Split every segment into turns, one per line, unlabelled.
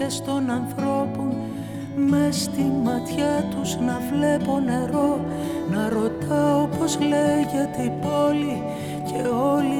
Τις ψυχές των ανθρώπων μες στη ματιά τους να βλέπω νερό να ρωτάω πως λέγεται η πόλη και όλοι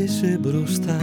και
σε μπροστά.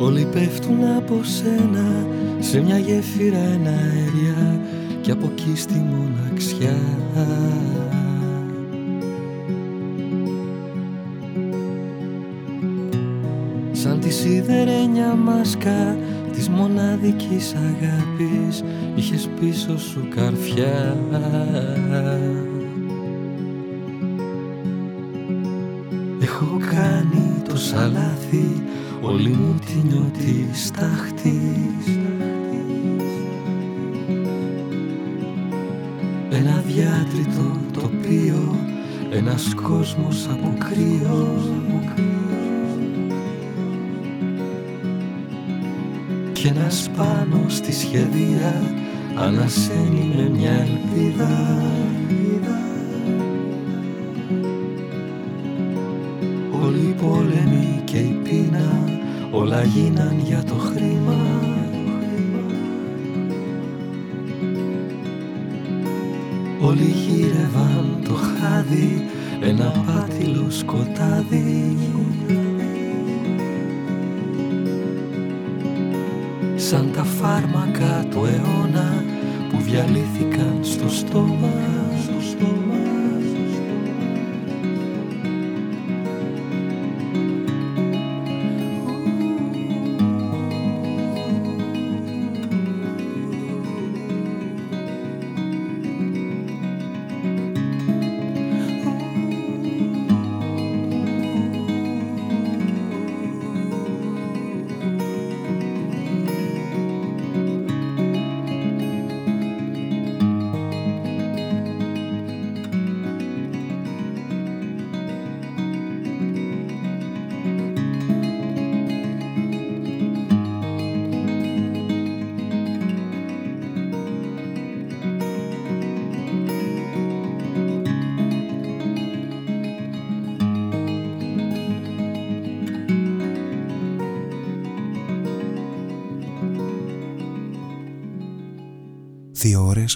Όλοι πέφτουν από σένα σε μια γέφυρα εναέρια και από εκεί στη μοναξιά. Σαν τη σιδερένια μάσκα της μοναδικής αγάπης είχες πίσω σου καρφιά. Έχω κάνει το σαλάθι όλη μου τη νιώτη στάχτης Ένα διάτριτο τοπίο, ένας κόσμος από κρύο. Κι ένας πάνω στη σχεδία ανασένει με μια ελπίδα όλα γίναν για το χρήμα. Όλοι γύρευαν το χάδι ένα πάτηλο σκοτάδι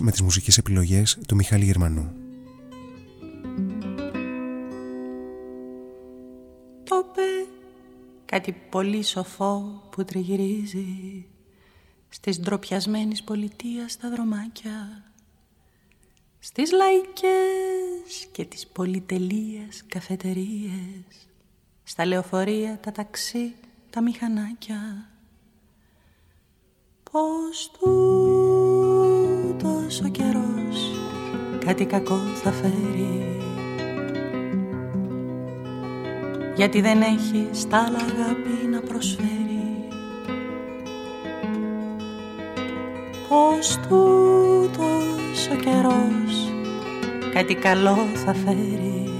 με τις μουσικές επιλογές του Μιχάλη Γερμανού.
Το κάτι πολύ σοφό που τριγυρίζει στις ντροπιασμένης πολιτείας στα δρομάκια στις λαϊκές και τις πολυτελείες καφετερίες στα λεωφορεία, τα ταξί, τα μηχανάκια πως τους τόσο καιρός κάτι κακό θα φέρει. Γιατί δεν έχεις στάλα αγάπη να προσφέρει. Πως τούτος ο καιρός κάτι καλό θα φέρει.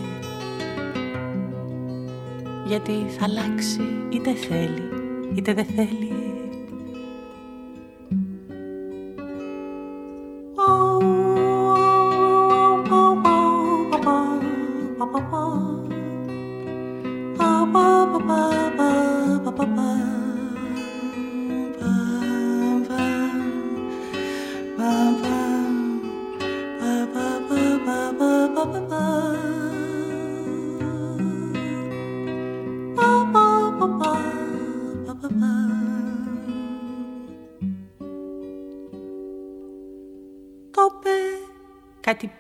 Γιατί θα αλλάξει είτε θέλει είτε δεν θέλει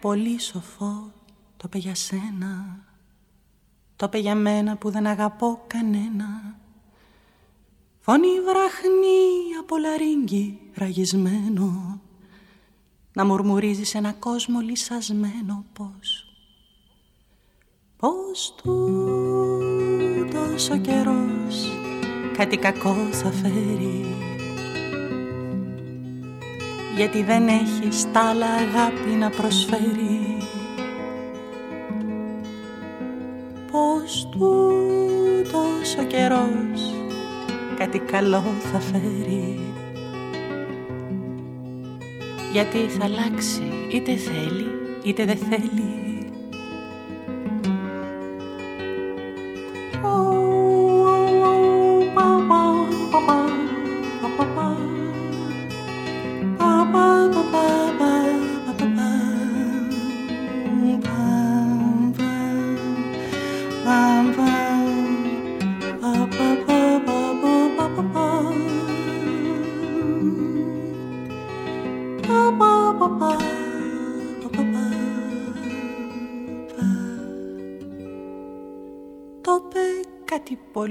πολύ σοφό. Το είπε για σένα. Το είπε για μένα που δεν αγαπώ κανένα. Φωνή βραχνή από λαρίγκι ραγισμένο. Να μουρμουρίζεις σε ένα κόσμο λυσασμένο πως Πως τούτος ο καιρός κάτι κακό θα φέρει γιατί δεν έχεις στάλα αγάπη να προσφέρει. Πως τούτος ο καιρός κάτι καλό θα φέρει. Γιατί θα αλλάξει είτε θέλει είτε δεν θέλει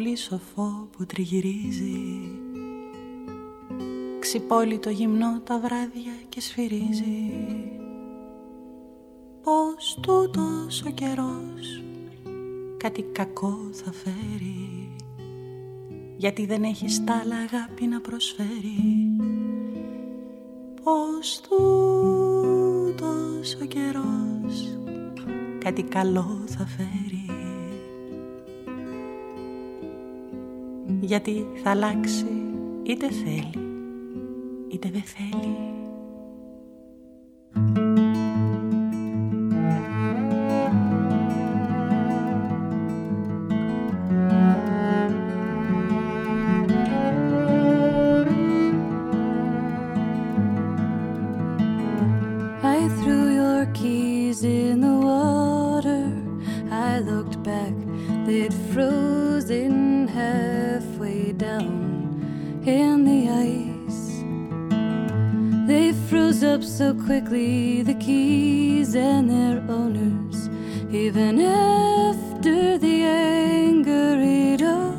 πολύ σοφό που τριγυρίζει. Ξυπόλυτο γυμνό τα βράδια και σφυρίζει. Πως τούτος ο καιρός κάτι κακό θα φέρει.
Γιατί δεν έχει τα άλλα αγάπη να προσφέρει. Πως τούτος ο καιρός κάτι καλό θα φέρει. γιατί θα αλλάξει είτε θέλει είτε δεν θέλει. so quickly the keys and their owners, even after the anger it all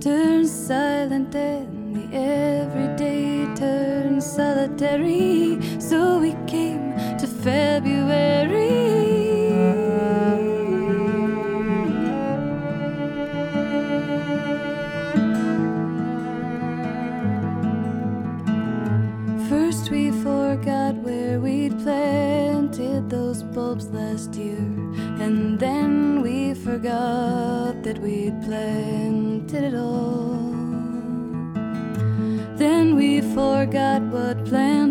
turns silent, and the everyday turns solitary. forgot that we'd planted it all. Then we forgot what planned.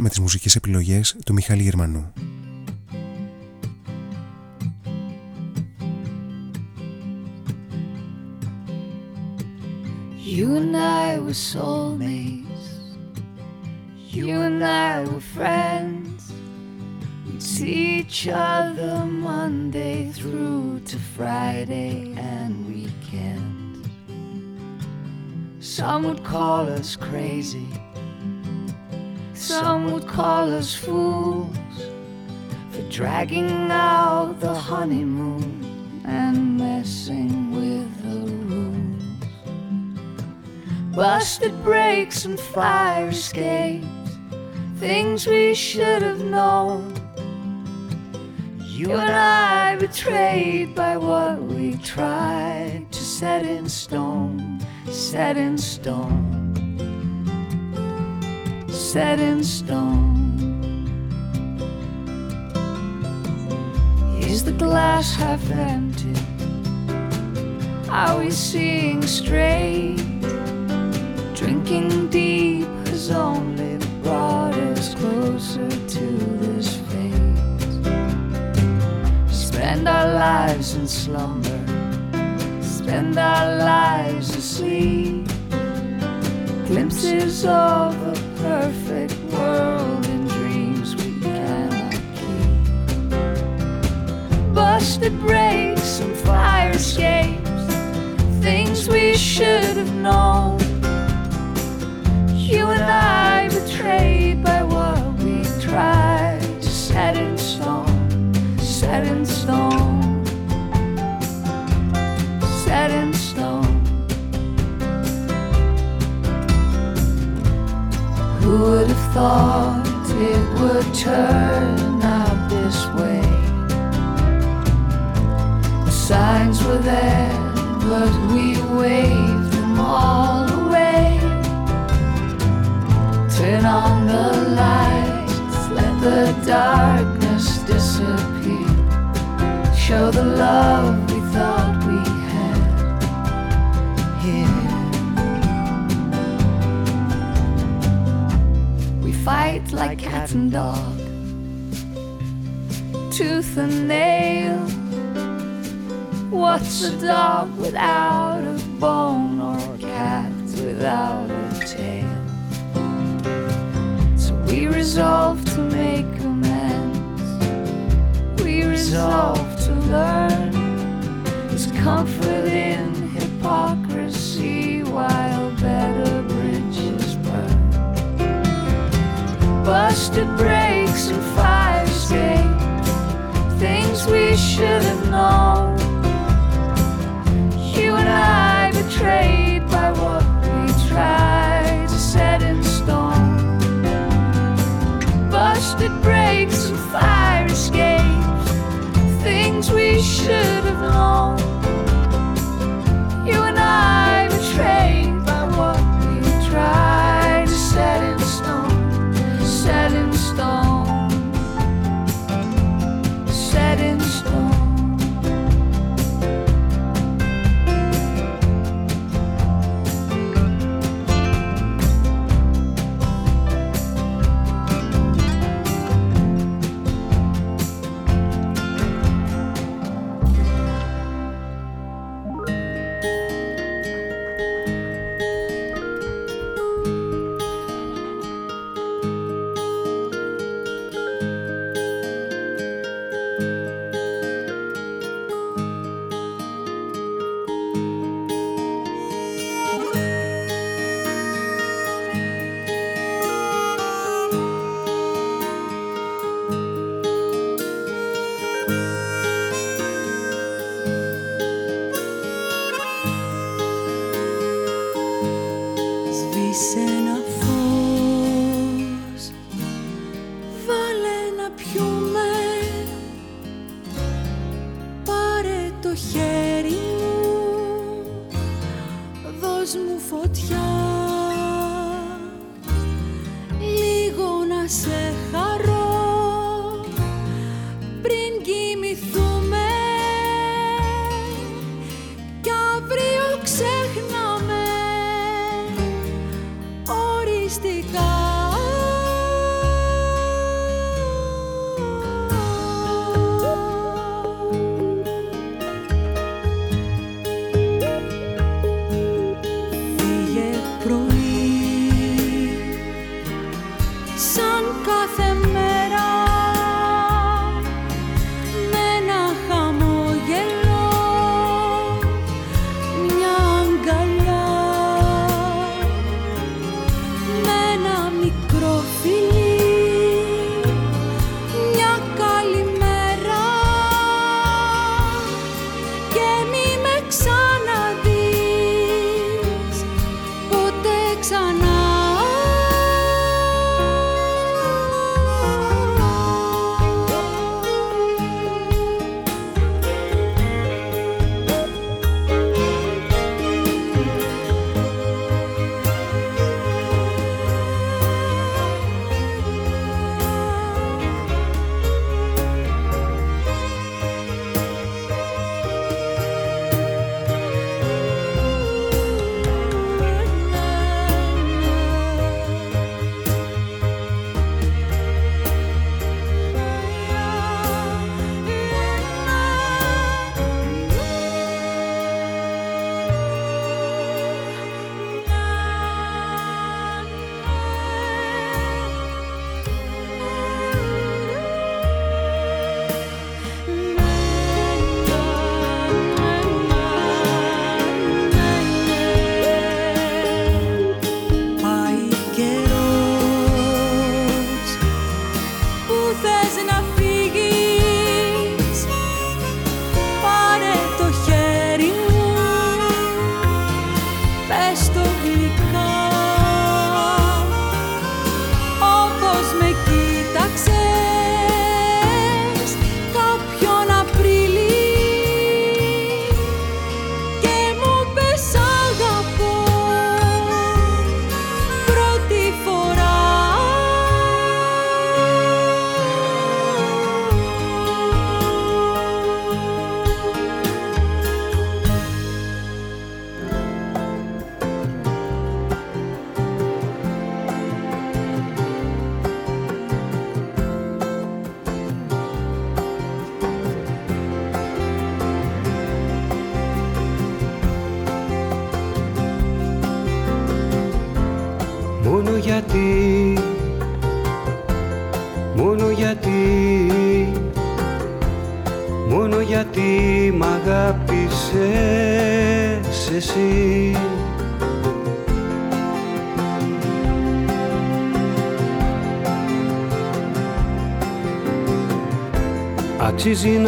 Με τις μουσικές επιλογές του Μιχάλη Γερμανού.
You and I were soulmates You and I were friends We'd see each other Monday through to Friday and weekend Some would call us crazy Some would call us fools for dragging out the honeymoon and messing with the rules. Busted brakes and fire escapes, things we should have known. You and I betrayed by what we tried to set in stone, set in stone set in stone. Is the glass half empty? Are we seeing straight? Drinking deep has only brought us closer to this fate. Spend our lives in slumber, spend our lives asleep. Glimpses of a perfect world in dreams we cannot keep. Busted brakes and fire escapes, things we should have known. You and I betrayed by what we tried to set in stone, set in stone, Who would have thought it would turn out this way? Aside
signs were there, but we waved them all away. Turn on the lights, let the darkness disappear. Show the love fight like cat and dog, tooth and nail. What's a dog without a bone or a cat without a tail? So we resolve to make amends. We resolve to learn. There's comfort in hypocrisy while better Busted brakes and fire escapes. Things we should have known. You and I betrayed by what we tried to set in stone. Busted brakes and fire escapes. Things we should have known. You and I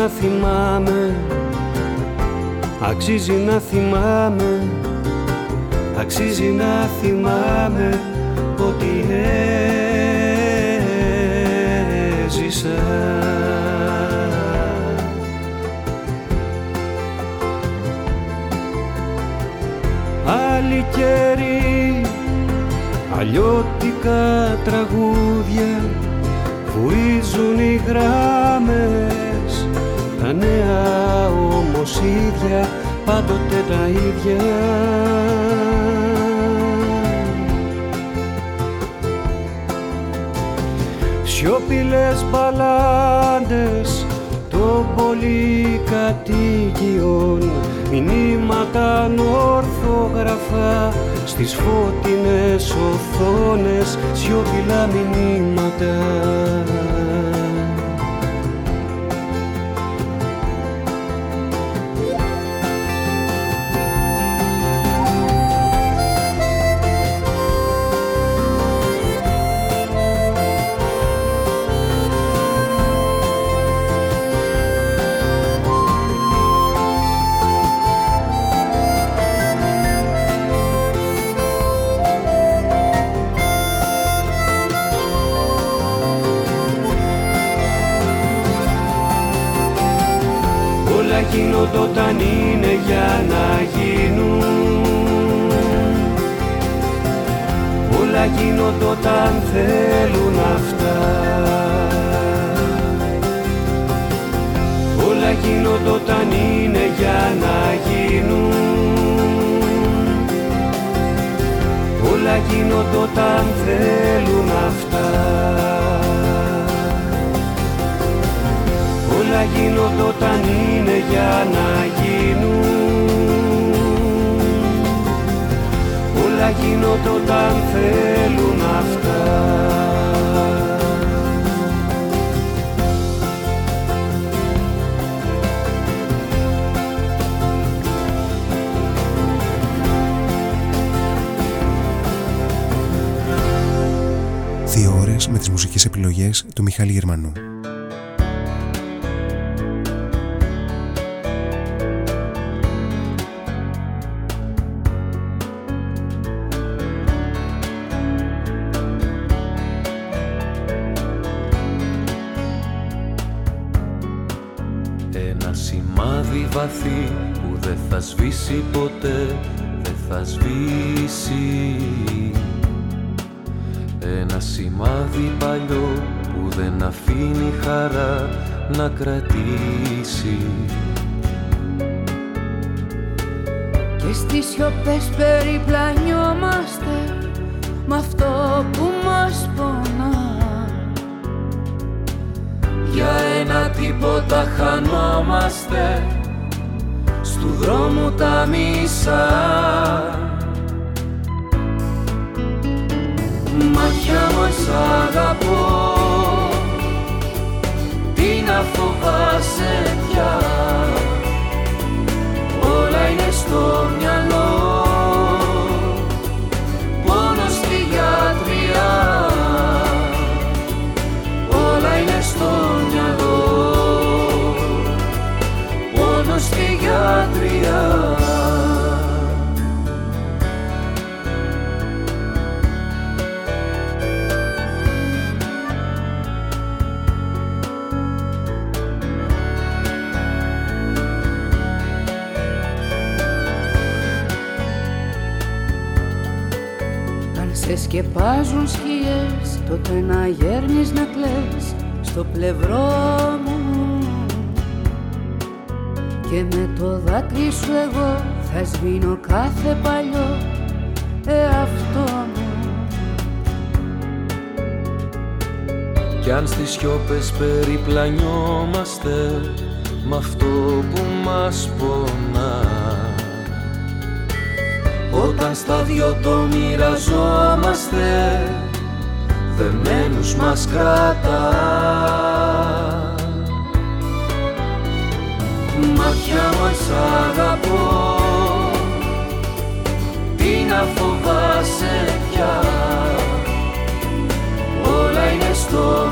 να
θυμάμαι, αξίζει να θυμάμαι. Αξίζει να θυμάμαι ότι έζησα Άλλοι καιροί, αλλιώτικα τραγούδια βουίζουν οι γράμμες τα νέα όμως ίδια πάντοτε τα ίδια. Σιωπηλές μπαλάντες των πολυκατοικιών μηνύματα ορθογραφά στις φώτινες οθόνες σιωπηλά μηνύματα γίνονται όταν είναι για να γίνουν. Όλα γίνονται όταν θέλουν αυτά. Όλα γίνονται όταν είναι για να γίνουν. Όλα γίνονται όταν θέλουν αυτά γίνονται όταν είναι για να γίνουν Όλα γίνονται όταν θέλουν αυτά
Δύο ώρες με τις μουσικές επιλογές του Μιχάλη Γερμανού.
Σβήσει ποτέ, δεν θα σβήσει. Ένα σημάδι παλιό που δεν αφήνει χαρά να κρατήσει.
Και στις σιωπές περιπλανιόμαστε με αυτό που μας πονά.
Για ένα τίποτα χανόμαστε του δρόμου τα μισά. Μάτια μας αγαπώ. Τι να φοβάσαι πια. Όλα είναι στο μυαλό
σκεπάζουν σκιές τότε να γέρνεις να κλαις στο πλευρό μου. Και με το δάκρυ σου εγώ θα σβήνω κάθε παλιό εαυτό μου.
Κι αν στις σιώπες περιπλανιόμαστε με αυτό που μας πονά όταν στα δυο το μοιραζόμαστε
Δεμένους μας κρατά. Μάτια μας αγαπώ Τι να φοβάσαι πια. Όλα είναι στο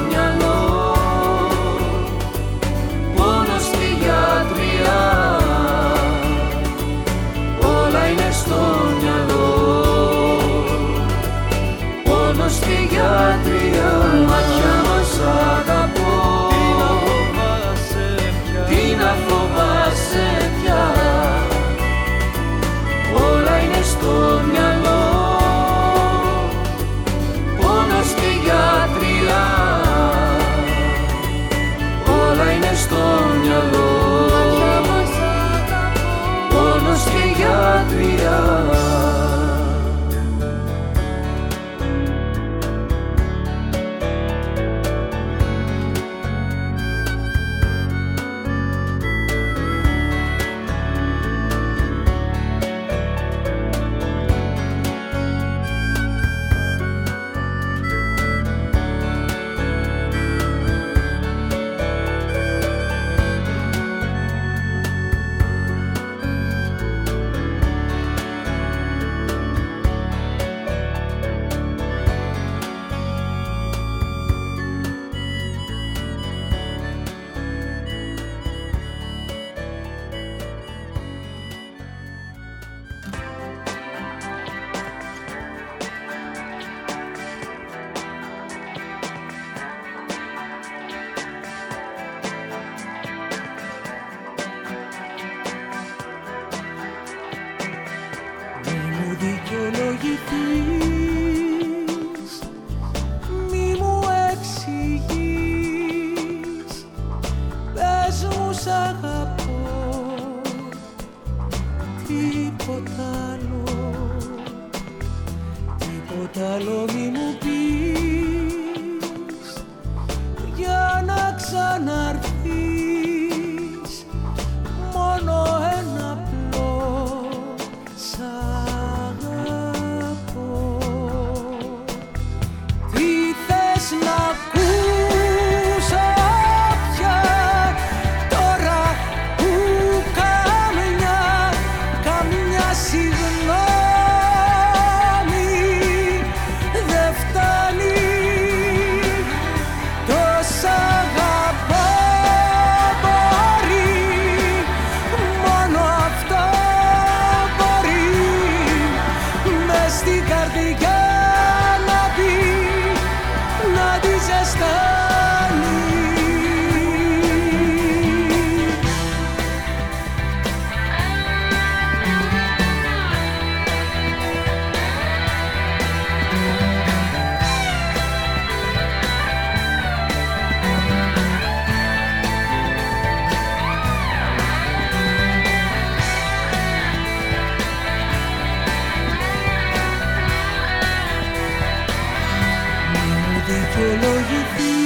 follow you
through.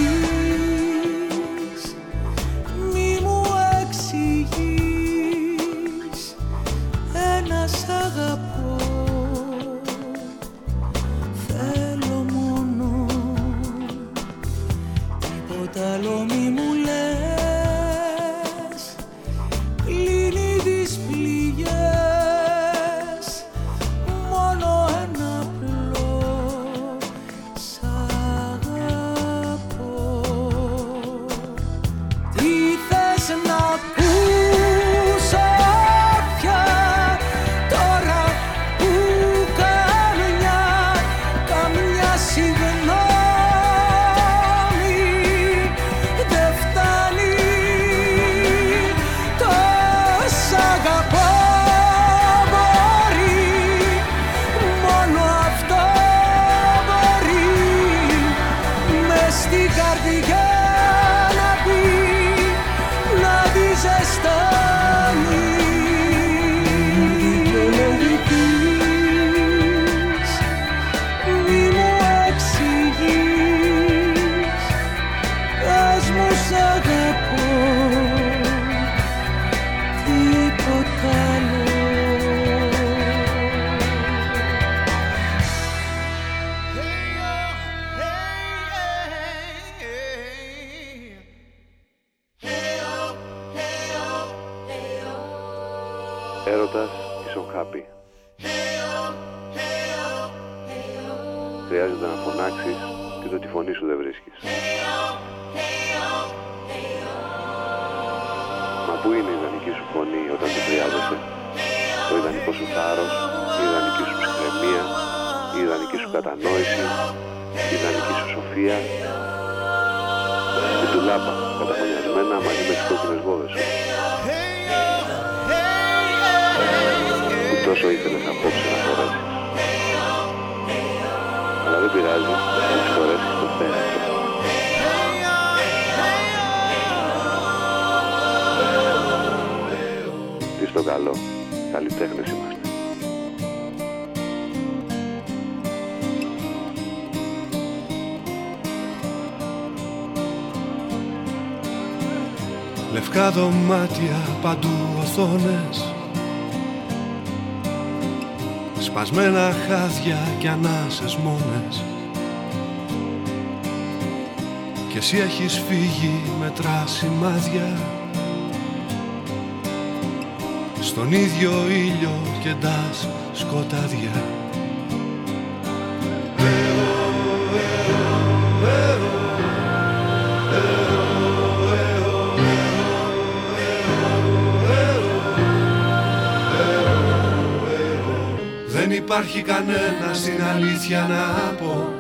Δωμάτια παντού οθόνες. Σπασμένα χάδια και ανάσες μόνες. Και εσύ έχεις φύγει με σημάδια Στον ίδιο ήλιο και ντάς σκοτάδια υπάρχει κανένα στην αλήθεια να πω.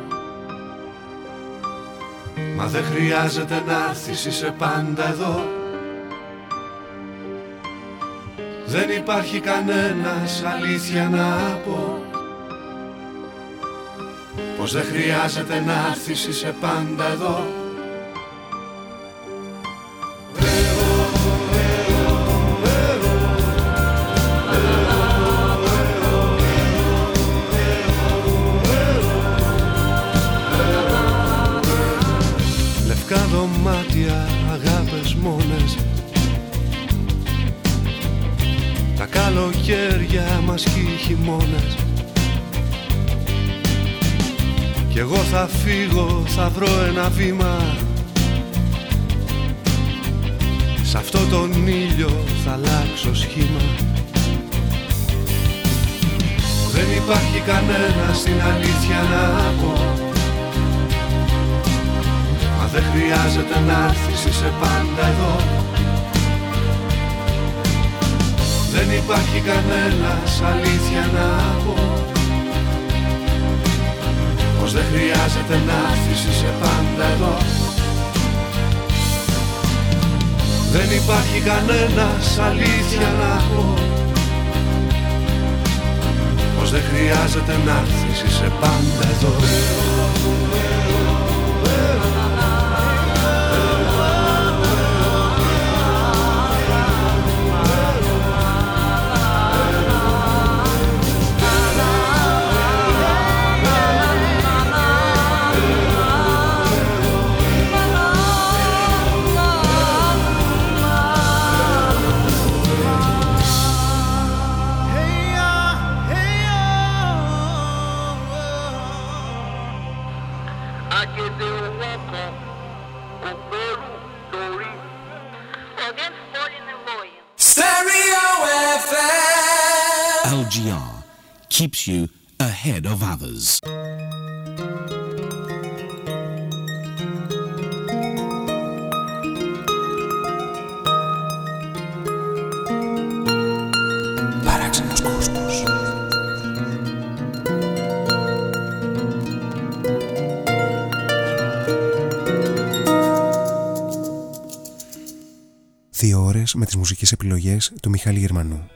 Μα δεν χρειάζεται να έρθεις, είσαι πάντα εδώ. Δεν υπάρχει κανένας αλήθεια να πω. Πως δεν χρειάζεται να έρθεις, είσαι πάντα εδώ θα φύγω, θα βρω ένα βήμα. Σ' αυτό τον ήλιο θα αλλάξω σχήμα. Δεν υπάρχει κανένα στην αλήθεια να πω. Μα δεν χρειάζεται να έρθεις, είσαι πάντα εδώ. Δεν υπάρχει κανένας αλήθεια να πω Πως δεν χρειάζεται να έρθεις, είσαι πάντα εδώ. Δεν υπάρχει κανένας αλήθεια να πω. Πως δεν χρειάζεται να έρθεις, είσαι πάντα εδώ
keeps you ahead of others.
Παράξενος κόσμος. Δύο ώρες με τις μουσικές επιλογές του Μιχάλη Γερμανού.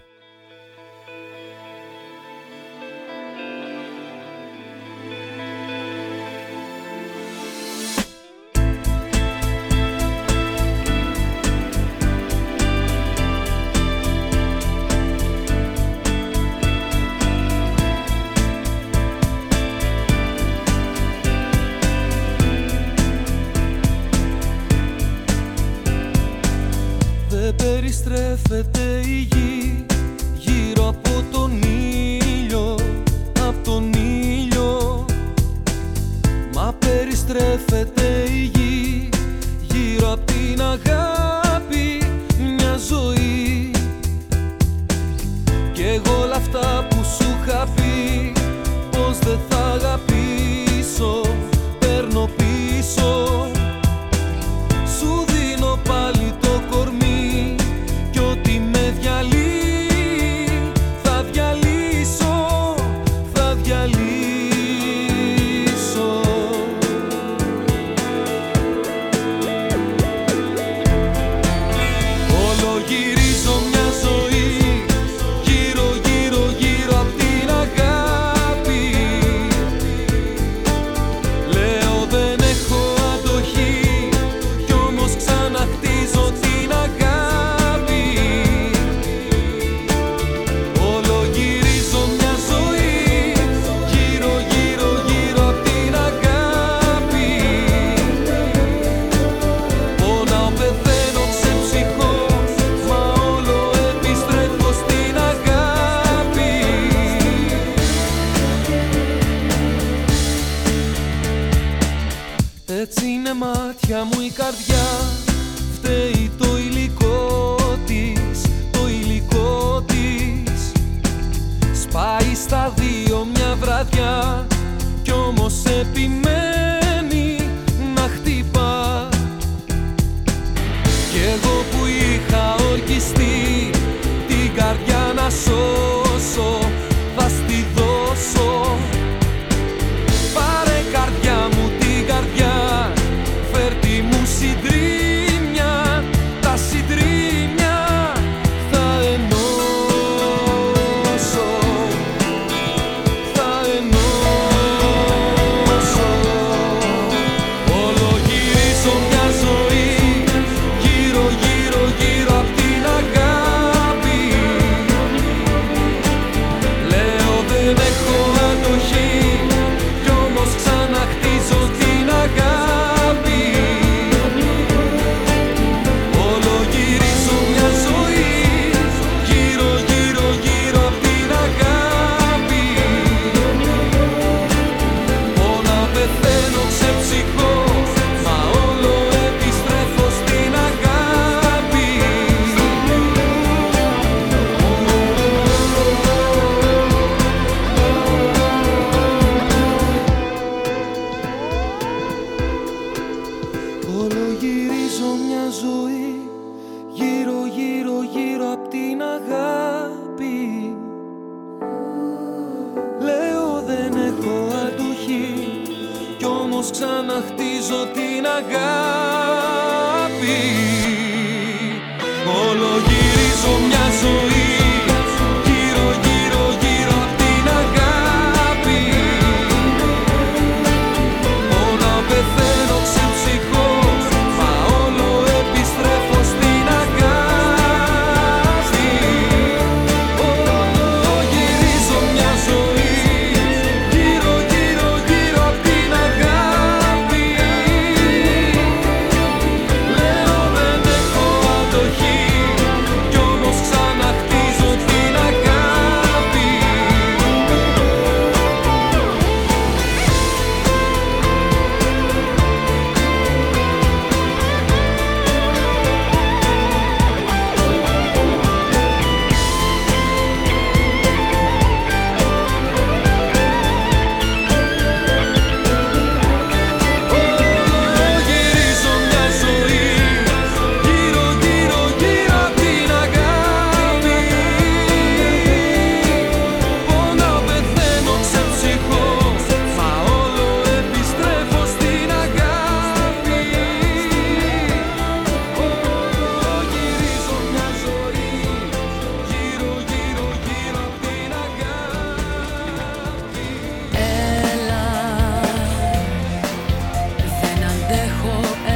Αντέχω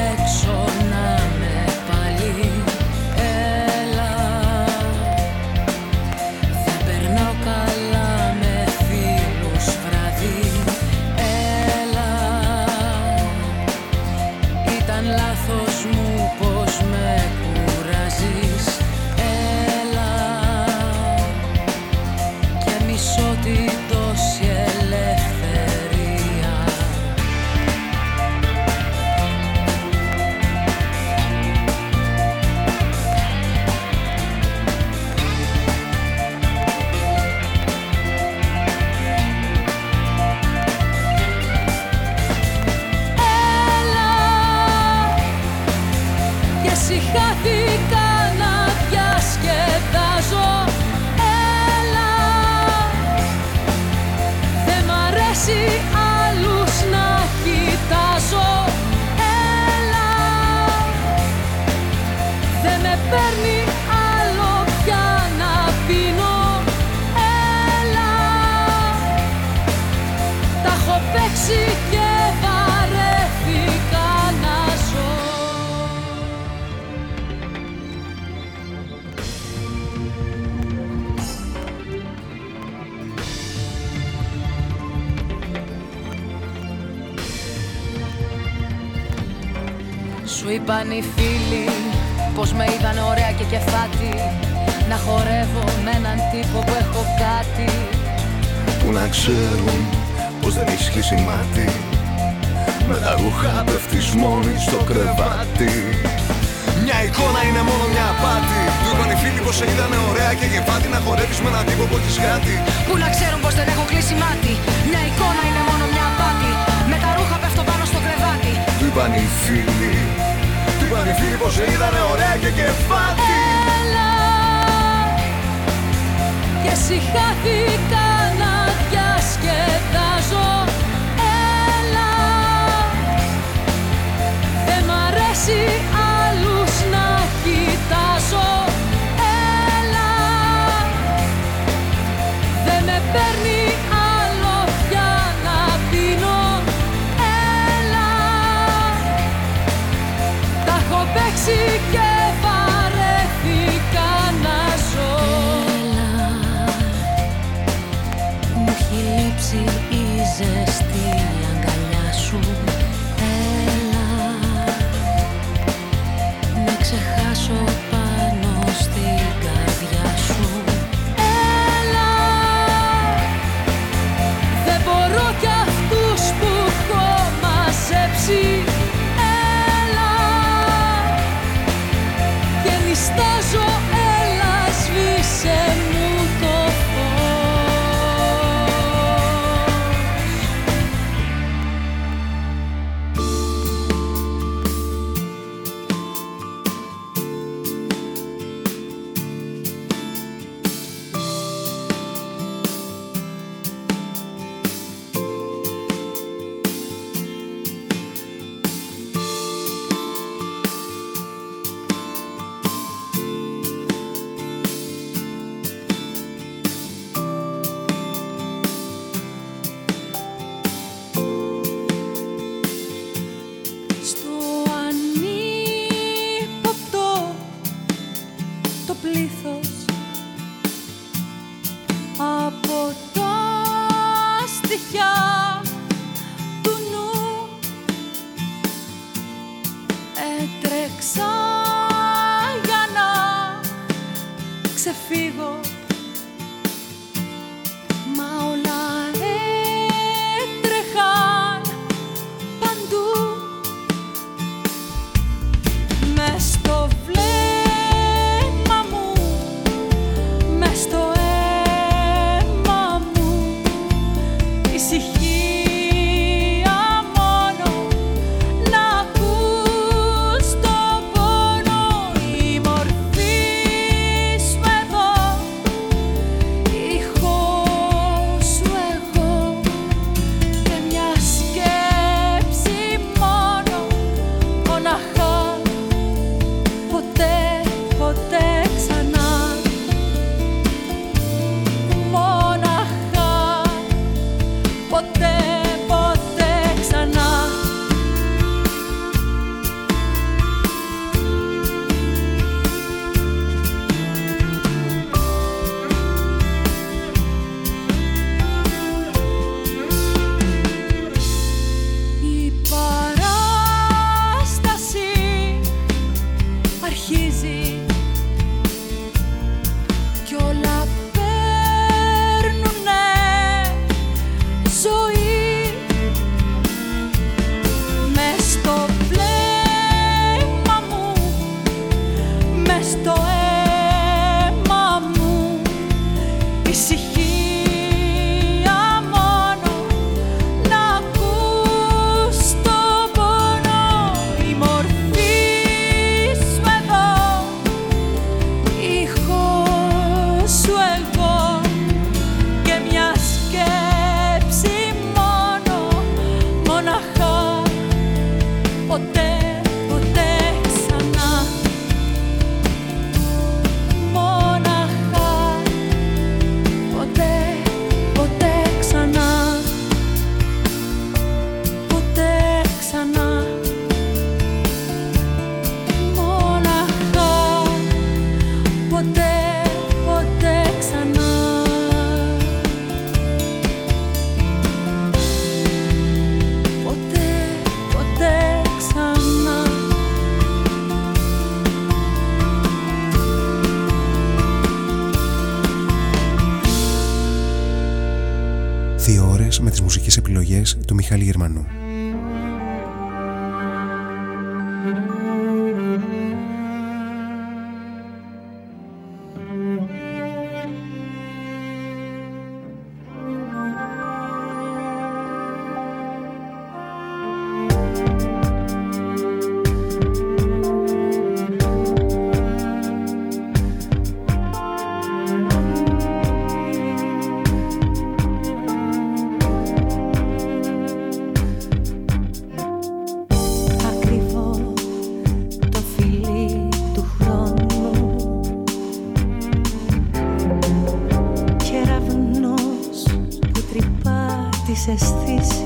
τις αισθήσεις.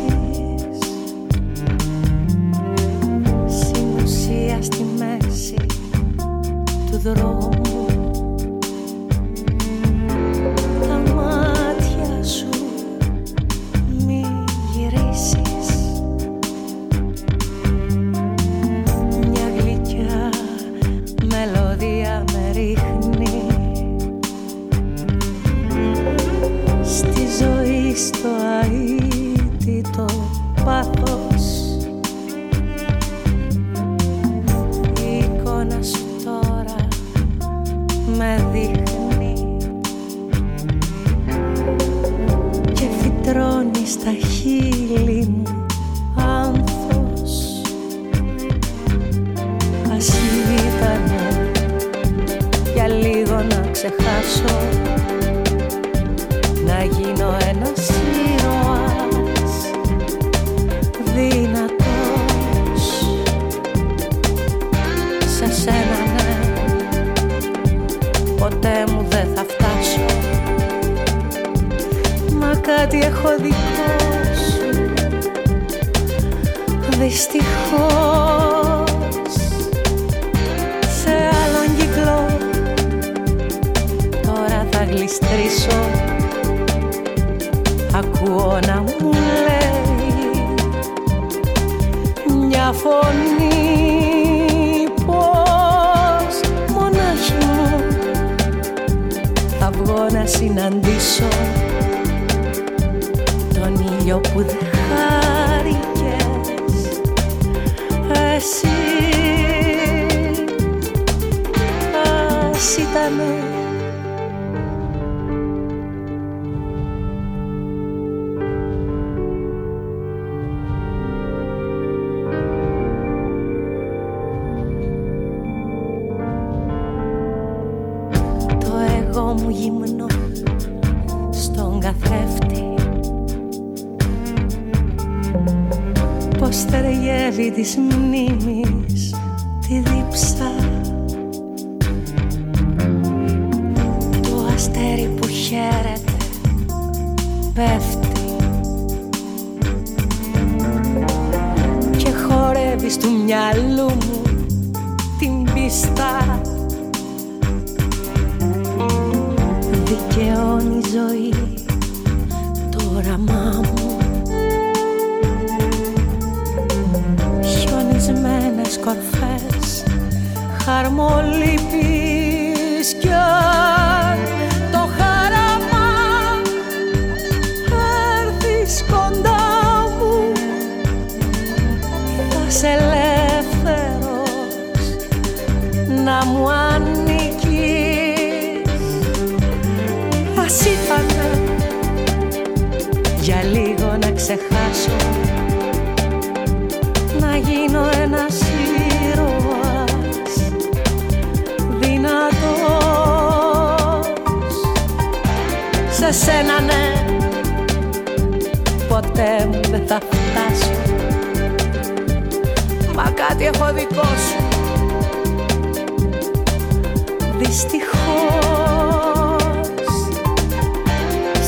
Στην στη μέση του δρόμου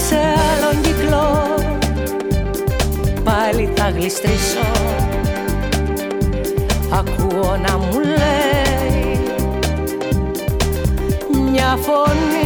Σε άλλον κυκλό πάλι θα γλιστρήσω.
Ακούω να
μου λέει μια
φωνή.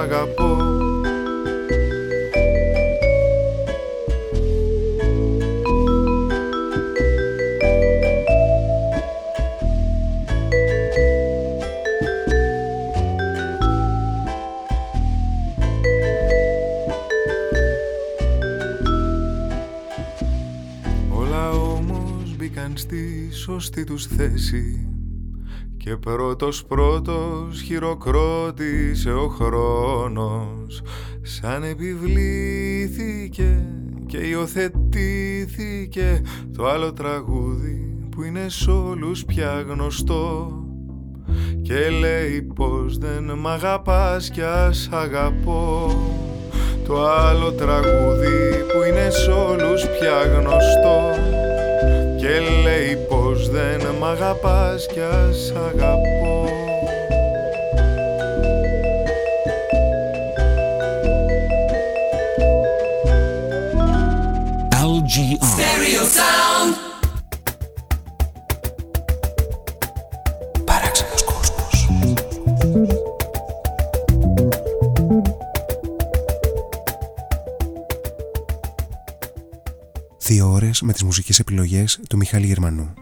αγαπώ. Όλα όμως
μπήκαν στη σωστή τους θέση και πρώτος πρώτος χειροκρότησε ο χρόνος. Σαν επιβλήθηκε και υιοθετήθηκε το άλλο τραγούδι που είναι σ' όλους πια γνωστό. Και λέει πως δεν μ' αγαπάς κι ας αγαπώ το άλλο τραγούδι που είναι σ' όλους πια γνωστό. Και λέει πως δεν μ' αγαπάς κι ας αγαπώ
LGR.
Stereo Sound.
Παράξενος κόσμος. Δύο ώρες με τις μουσικές επιλογές του Μιχάλη Γερμανού.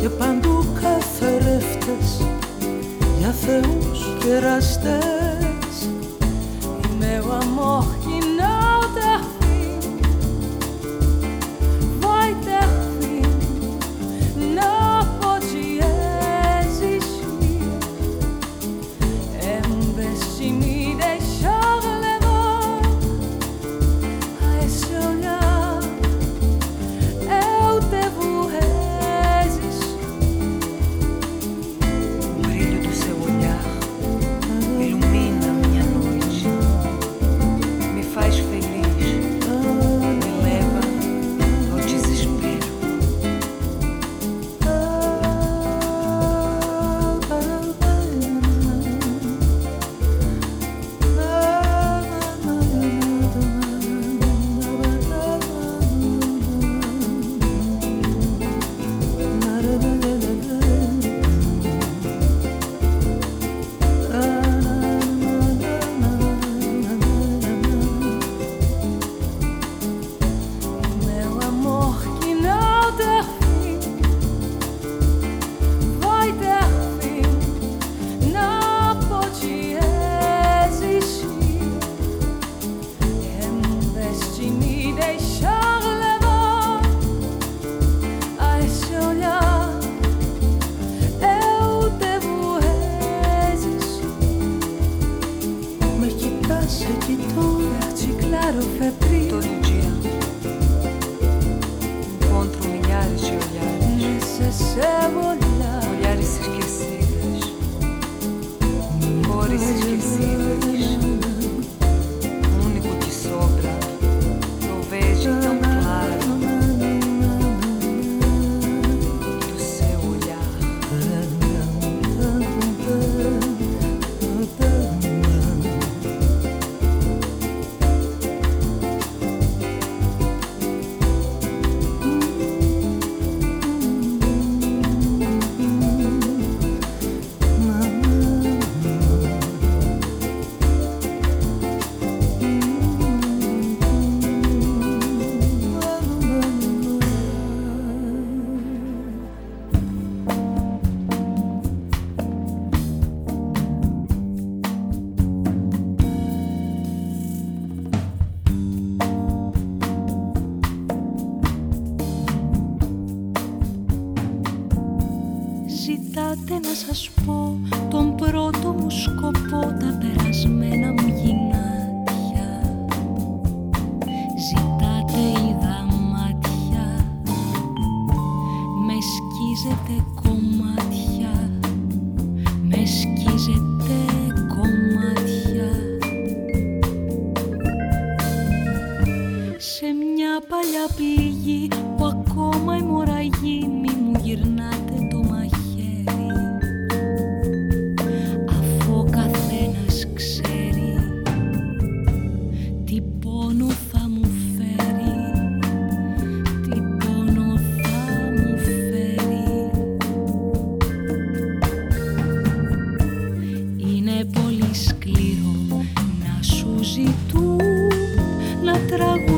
και παντού καθρέφτες για θεούς και
ραστές. Είναι ο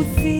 you feel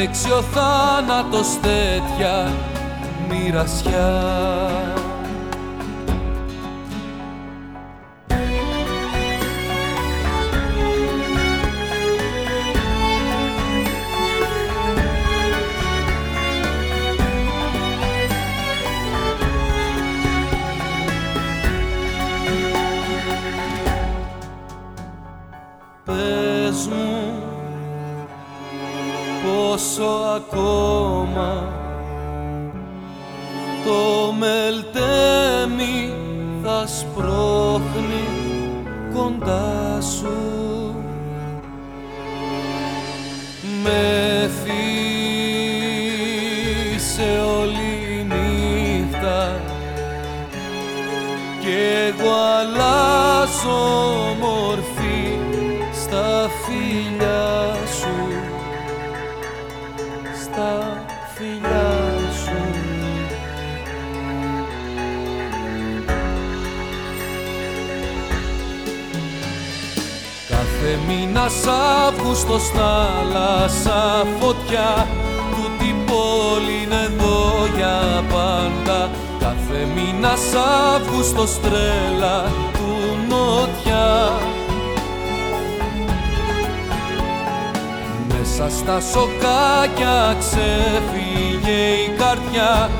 αντέξει ο θάνατος τέτοια μοιρασιά. ακόμα. Το μελτέμι θα σπρώχνει κοντά. Μήνας Αύγουστος θάλασσα φωτιά Τούτη πόλη είναι εδώ για πάντα. Κάθε μήνας Αύγουστος τρέλα του νότια. Μέσα στα σοκάκια ξέφυγε η καρδιά.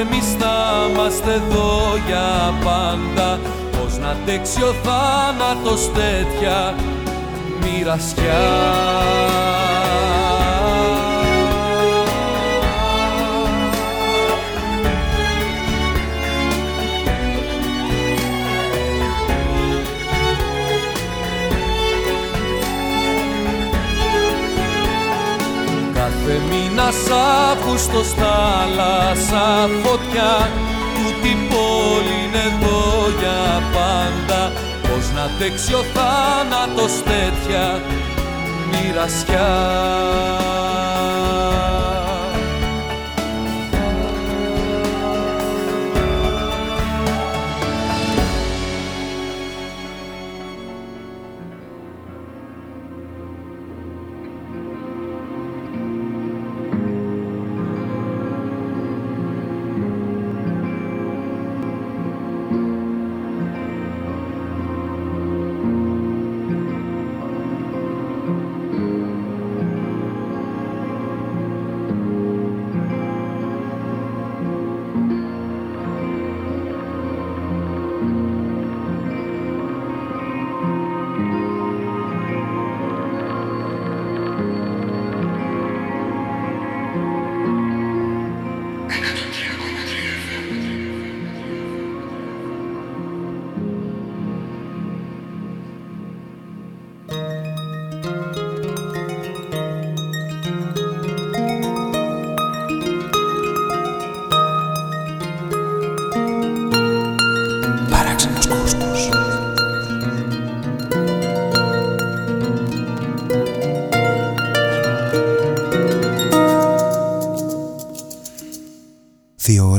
Εμείς θα είμαστε εδώ για πάντα. Πώς να αντέξει ο θάνατος τέτοια; Μοιρασιά Κάθε μήνας Αύγουστος θάλασσα φωτιά Τούτη πόλη είναι εδώ για πάντα. Πώς να αντέξει ο θάνατος τέτοια μοιρασιά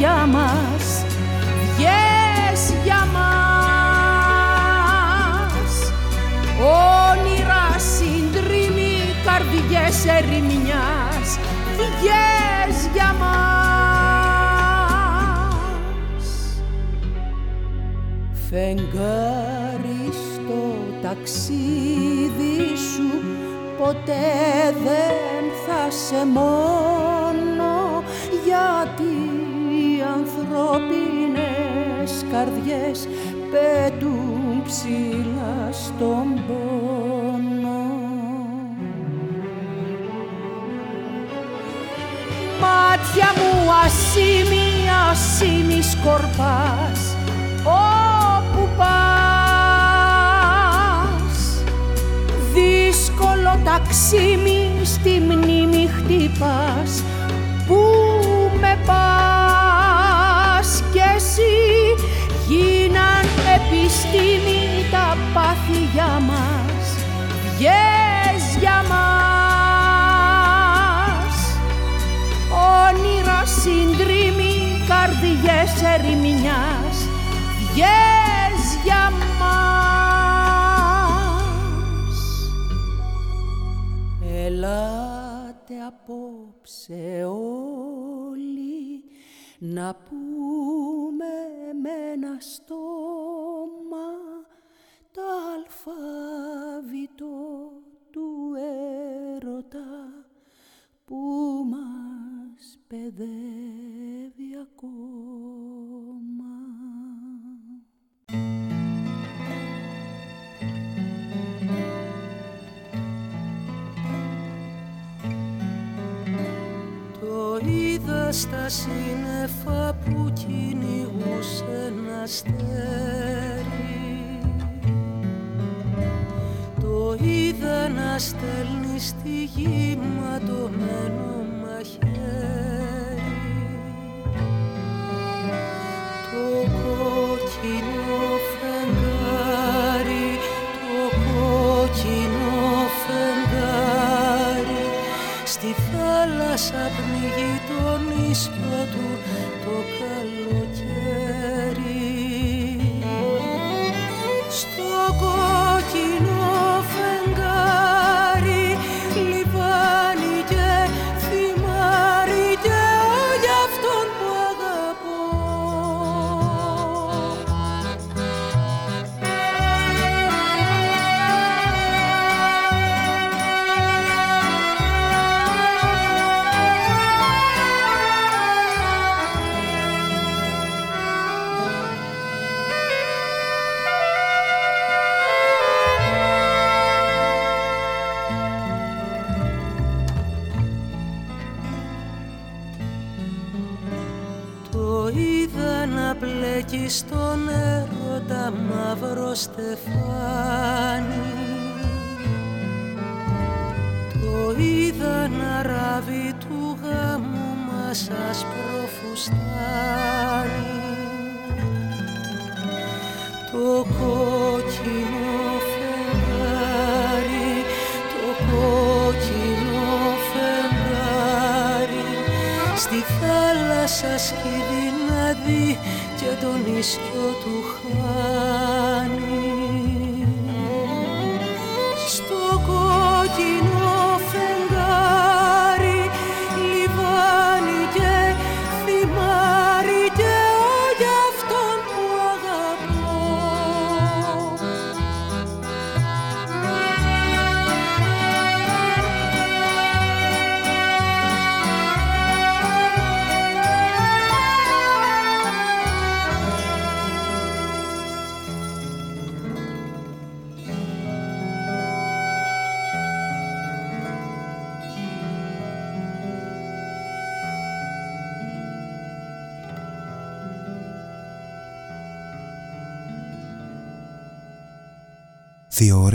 Πάθη μας, βγες για μας. Όνειρα συντρίμη καρδιές ερημινιάς, βγες για μας. Φεγγάρι στο ταξίδι σου ποτέ δεν θα σε μόνο καρδιές πετούν ψηλά στον πόνο. Μάτια μου ασήμι, ασήμις σκορπάς όπου πας δύσκολο ταξίμι στη μνήμη χτυπάς που με πας γίναν επιστήμη τα πάθη μας βγες για μας. Όνειρα συντρίμη καρδιές ερημινιάς βγες για μας. Ελάτε απόψε όλοι να πούμε με ένα στόμα το αλφάβητο του έρωτα που μας παιδεύει ακόμα. Το είδα στα σύννεφα που κυνηγούσε ένα αστέρι Το είδα να στέλνει στη γη ματωμένο μαχαίρι. Το κόκκινο φεγγάρι, το κόκκινο φεγγάρι στη θάλασσα πνίγει το νησιό του πλέκει στον έρωτα μαύρο στεφάνι. Το είδα να ράβει του γάμου μας άσπρο φουστάνι Το κόκκινο φεγγάρι, το κόκκινο φεγγάρι στη θάλασσα σκύβει να δει και το νησιό του χάνει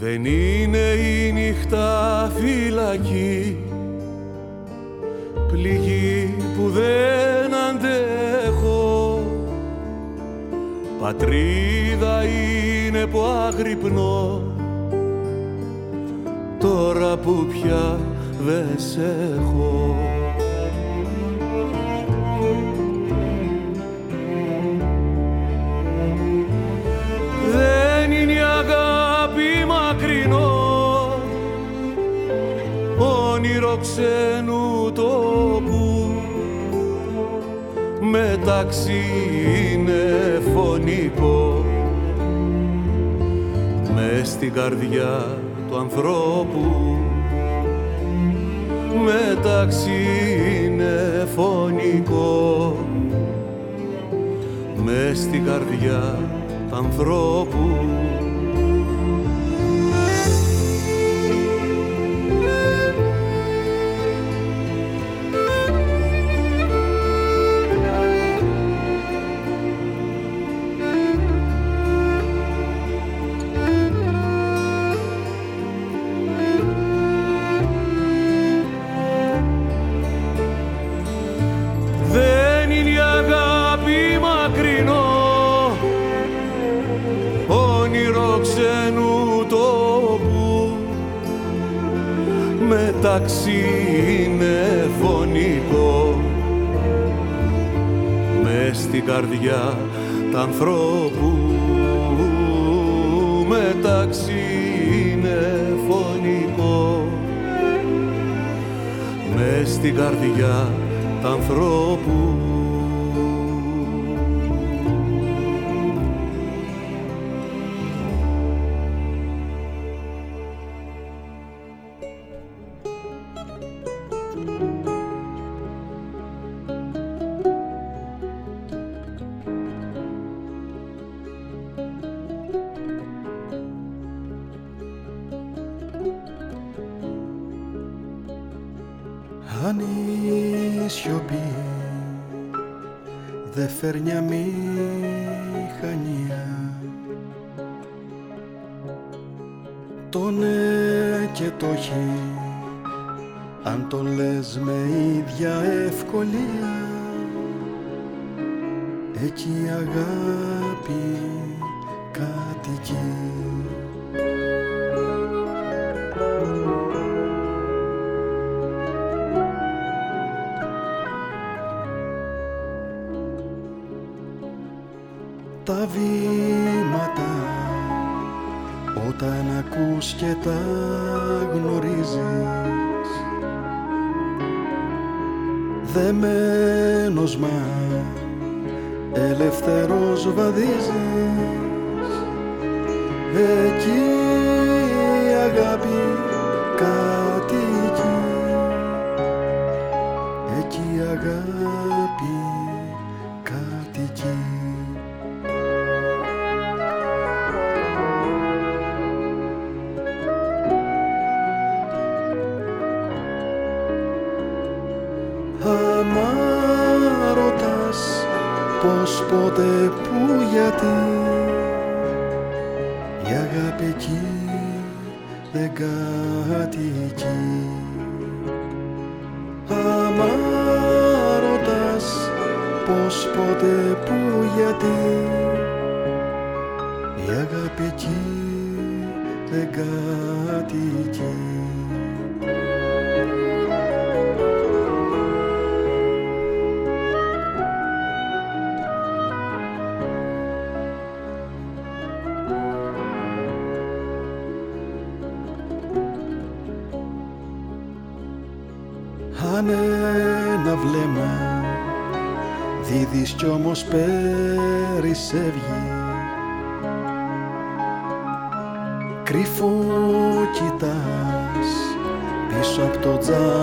Δεν είναι η νύχτα φυλακή. Πληγή που δεν αντέχω. Πατρίδα είναι που αγρυπνώ.
Τώρα που πια δεν σε έχω. όνειρο ξένου τόπου. Μεταξύ είναι φωνικό. Με στην καρδιά του ανθρώπου. Μεταξύ είναι φωνικό. Με στην καρδιά του ανθρώπου. είναι φωνικό. Με στην καρδιά τα ανθρώπου μεταξύ είναι φωνικό. Με στην καρδιά τα ανθρώπου πού, γιατί η αγάπη εκεί δεν κατοικεί. Άμα ρωτάς πώς, πότε, πού, γιατί η αγάπη εκεί δεν κατοικεί. done.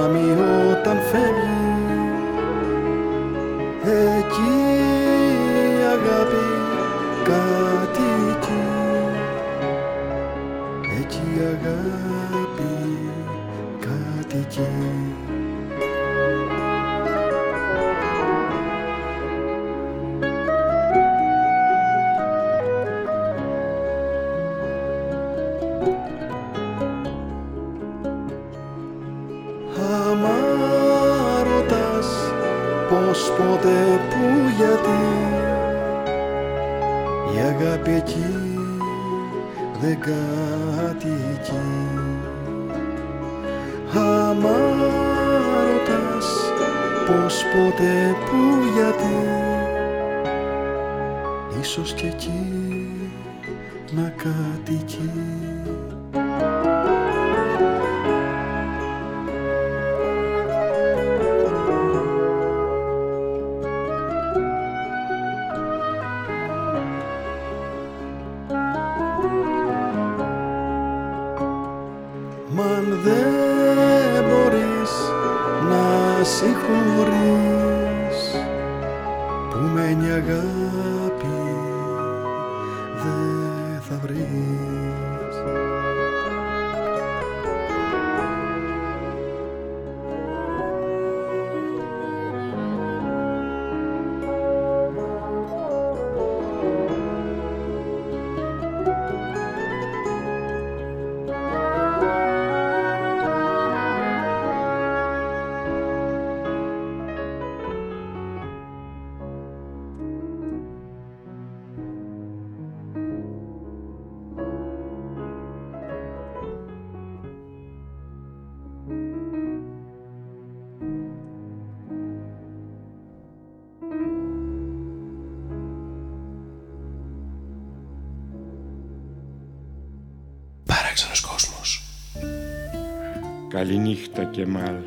Καληνύχτα και μάλλον.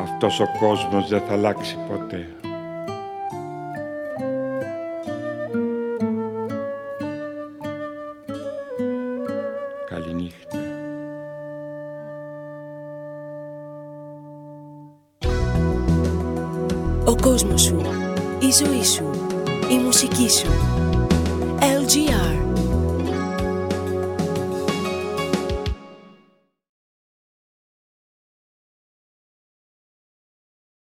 Αυτός ο κόσμος δεν θα αλλάξει ποτέ.